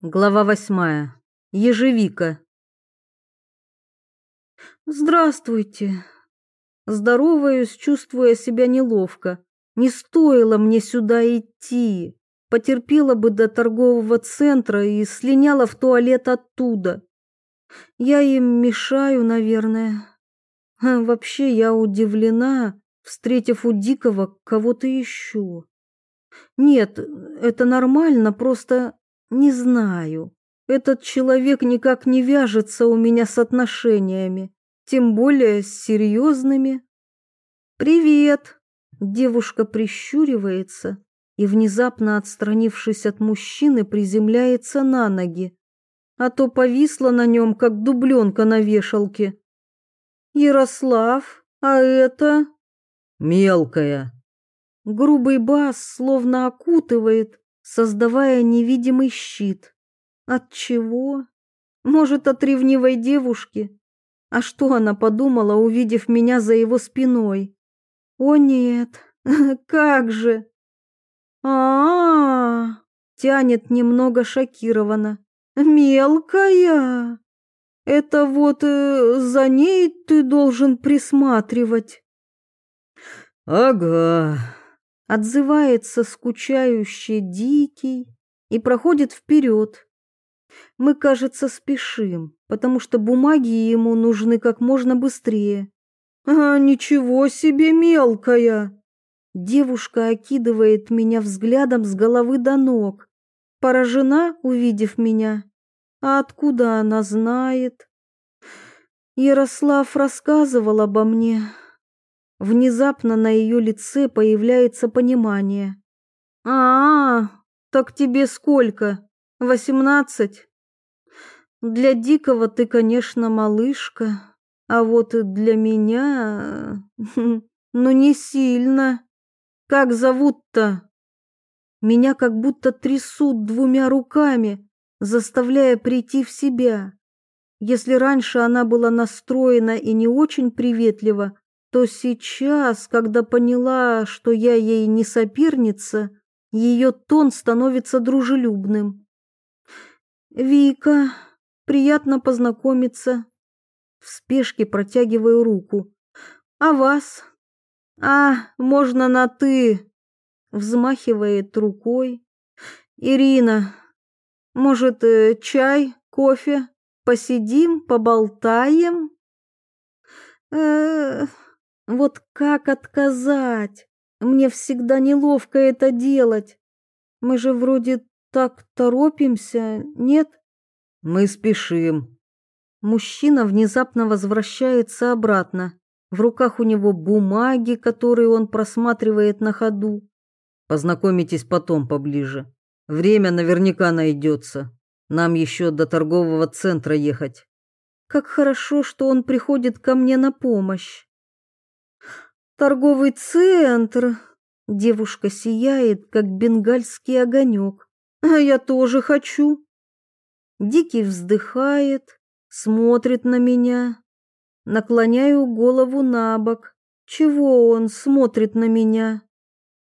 Глава восьмая. Ежевика. Здравствуйте. Здороваюсь, чувствуя себя неловко. Не стоило мне сюда идти. Потерпела бы до торгового центра и слиняла в туалет оттуда. Я им мешаю, наверное. А вообще я удивлена, встретив у Дикого кого-то еще. Нет, это нормально, просто не знаю. Этот человек никак не вяжется у меня с отношениями, тем более с серьезными. «Привет!» Девушка прищуривается и, внезапно отстранившись от мужчины, приземляется на ноги, а то повисла на нем, как дубленка на вешалке. «Ярослав, а это...» «Мелкая!» Грубый бас словно окутывает, создавая невидимый щит. От чего? Может, от ревнивой девушки? А что она подумала, увидев меня за его спиной? О нет, как же! А, -а, -а тянет немного шокированно. Мелкая. Это вот э, за ней ты должен присматривать. Ага, Отзывается скучающий дикий и проходит вперед. Мы, кажется, спешим, потому что бумаги ему нужны как можно быстрее. «А, ничего себе мелкая!» Девушка окидывает меня взглядом с головы до ног. Поражена, увидев меня. А откуда она знает? Ярослав рассказывал обо мне. Внезапно на ее лице появляется понимание. А, -а, -а так тебе сколько? Восемнадцать? Для Дикого ты, конечно, малышка, а вот для меня... Ну, не сильно. Как зовут-то? Меня как будто трясут двумя руками, заставляя прийти в себя. Если раньше она была настроена и не очень приветлива, то сейчас, когда поняла, что я ей не соперница, ее тон становится дружелюбным. «Вика, приятно познакомиться». В спешке протягиваю руку. «А вас?» «А, можно на «ты», — взмахивает рукой. «Ирина, может, э, чай, кофе? Посидим, поболтаем?» э вот как отказать? Мне всегда неловко это делать. Мы же вроде так торопимся, нет? Мы спешим. Мужчина внезапно возвращается обратно. В руках у него бумаги, которые он просматривает на ходу. Познакомитесь потом поближе. Время наверняка найдется. Нам еще до торгового центра ехать. Как хорошо, что он приходит ко мне на помощь. Торговый центр. Девушка сияет, как бенгальский огонек. А я тоже хочу. Дикий вздыхает, смотрит на меня. Наклоняю голову на бок. Чего он смотрит на меня?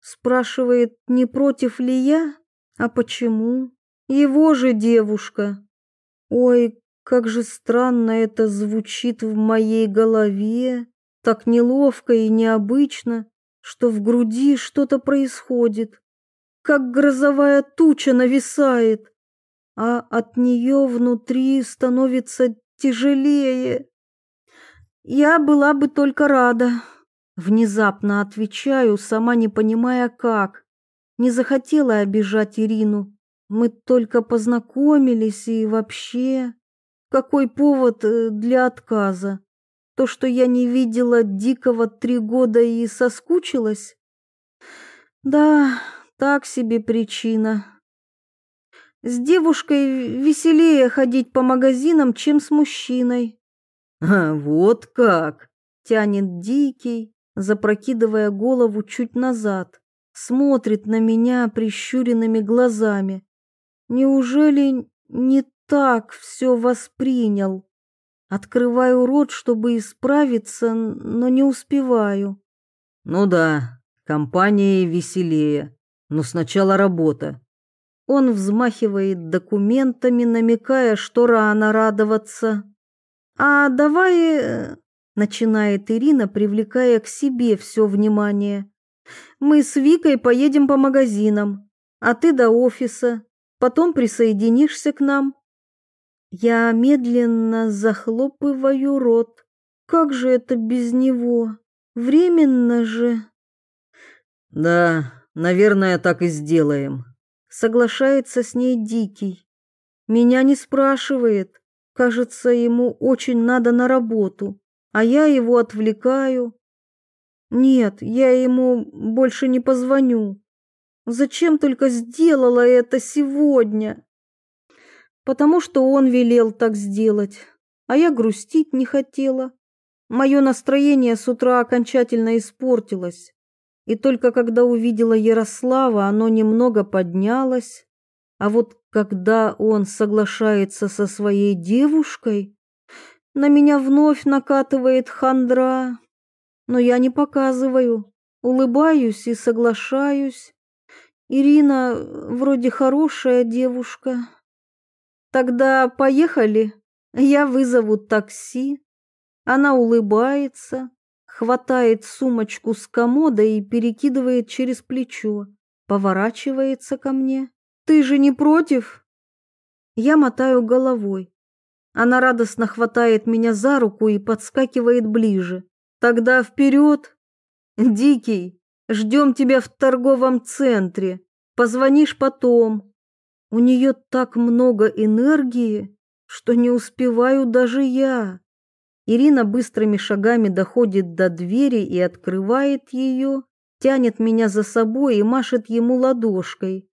Спрашивает, не против ли я? А почему? Его же девушка. Ой, как же странно это звучит в моей голове. Так неловко и необычно, что в груди что-то происходит, как грозовая туча нависает, а от нее внутри становится тяжелее. Я была бы только рада. Внезапно отвечаю, сама не понимая как. Не захотела обижать Ирину. Мы только познакомились и вообще... Какой повод э, для отказа? То, что я не видела Дикого три года и соскучилась? Да, так себе причина. С девушкой веселее ходить по магазинам, чем с мужчиной. А вот как, тянет Дикий, запрокидывая голову чуть назад, смотрит на меня прищуренными глазами. Неужели не так все воспринял? Открываю рот, чтобы исправиться, но не успеваю. Ну да, компания веселее, но сначала работа. Он взмахивает документами, намекая, что рано радоваться. «А давай...» э, — начинает Ирина, привлекая к себе все внимание. «Мы с Викой поедем по магазинам, а ты до офиса, потом присоединишься к нам». Я медленно захлопываю рот. Как же это без него? Временно же. Да, наверное, так и сделаем. Соглашается с ней Дикий. Меня не спрашивает. Кажется, ему очень надо на работу, а я его отвлекаю. Нет, я ему больше не позвоню. Зачем только сделала это сегодня? Потому что он велел так сделать, а я грустить не хотела. Мое настроение с утра окончательно испортилось, и только когда увидела Ярослава, оно немного поднялось. А вот когда он соглашается со своей девушкой, на меня вновь накатывает хандра. Но я не показываю, улыбаюсь и соглашаюсь. Ирина вроде хорошая девушка. Тогда поехали, я вызову такси. Она улыбается, хватает сумочку с комода и перекидывает через плечо, поворачивается ко мне. Ты же не против? Я мотаю головой. Она радостно хватает меня за руку и подскакивает ближе. Тогда вперед. Дикий, ждем тебя в торговом центре. Позвонишь потом. У нее так много энергии, что не успеваю даже я. Ирина быстрыми шагами доходит до двери и открывает ее, тянет меня за собой и машет ему ладошкой.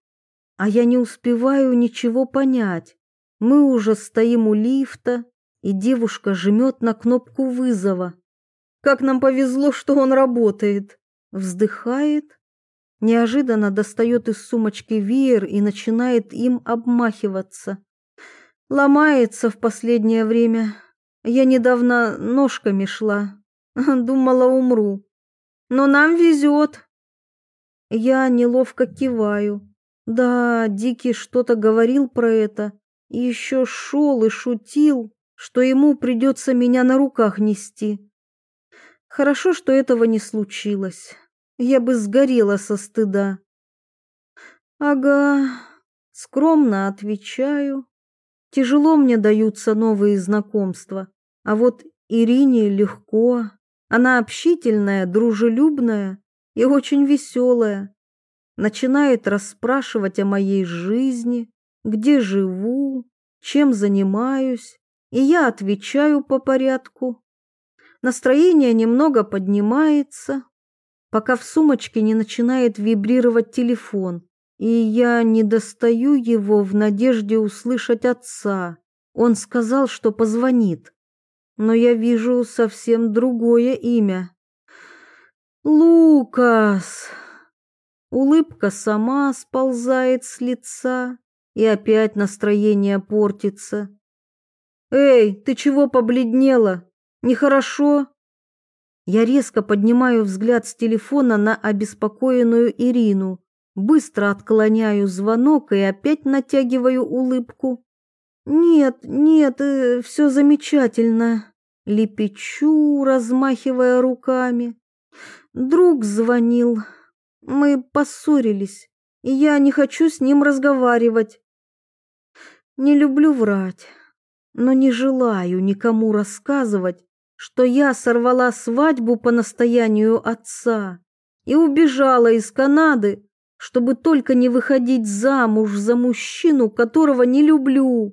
А я не успеваю ничего понять. Мы уже стоим у лифта, и девушка жмет на кнопку вызова. Как нам повезло, что он работает. Вздыхает, неожиданно достает из сумочки веер и начинает им обмахиваться. Ломается в последнее время. Я недавно ножками шла. Думала, умру. Но нам везет. Я неловко киваю. Да, Дикий что-то говорил про это. Еще шел и шутил, что ему придется меня на руках нести. Хорошо, что этого не случилось. Я бы сгорела со стыда. Ага, скромно отвечаю. Тяжело мне даются новые знакомства, а вот Ирине легко. Она общительная, дружелюбная и очень веселая. Начинает расспрашивать о моей жизни, где живу, чем занимаюсь, и я отвечаю по порядку. Настроение немного поднимается, пока в сумочке не начинает вибрировать телефон и я не достаю его в надежде услышать отца. Он сказал, что позвонит, но я вижу совсем другое имя. Лукас. Улыбка сама сползает с лица, и опять настроение портится. Эй, ты чего побледнела? Нехорошо? Я резко поднимаю взгляд с телефона на обеспокоенную Ирину Быстро отклоняю звонок и опять натягиваю улыбку. «Нет, нет, э, все замечательно», — лепечу, размахивая руками. «Друг звонил. Мы поссорились, и я не хочу с ним разговаривать. Не люблю врать, но не желаю никому рассказывать, что я сорвала свадьбу по настоянию отца и убежала из Канады, чтобы только не выходить замуж за мужчину, которого не люблю.